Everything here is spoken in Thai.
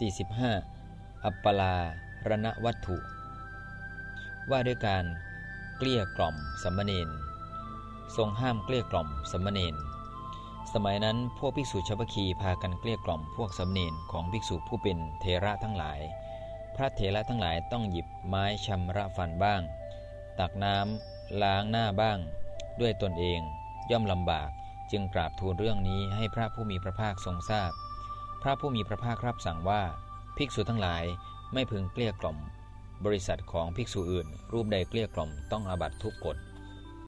45. อัปปลาระณวัตถุ ว่าด้วยการเกลี้ยกล่อมสัมมเนนทรงห้ามเกลี้ยกล่อมสัมมเนนสมัยนั้นพวกภิกษุชาวพคีพากันเกลี้ยกล่อมพวกสัมเนนของภิกษุผู้เป็นเทระทั้งหลาย พระเถระทั้งหลายต้องหยิบไม้ชำระฟันบ้าง ตักน้ำล้างหน้าบ้าง ด้วยตนเองย่อมลำบากจึงกราบทูลเรื่องนี้ให้พระผู้มีพระภาคทรงทราบ พระผู้มีพระภาครับสั่งว่า ภิกษุทั้งหลายไม่พึงเกลี้ยกล่อม บริษัทของภิกษุอื่น รูปใดเกลี้ยกล่อมต้องอาบัตทุกกฎ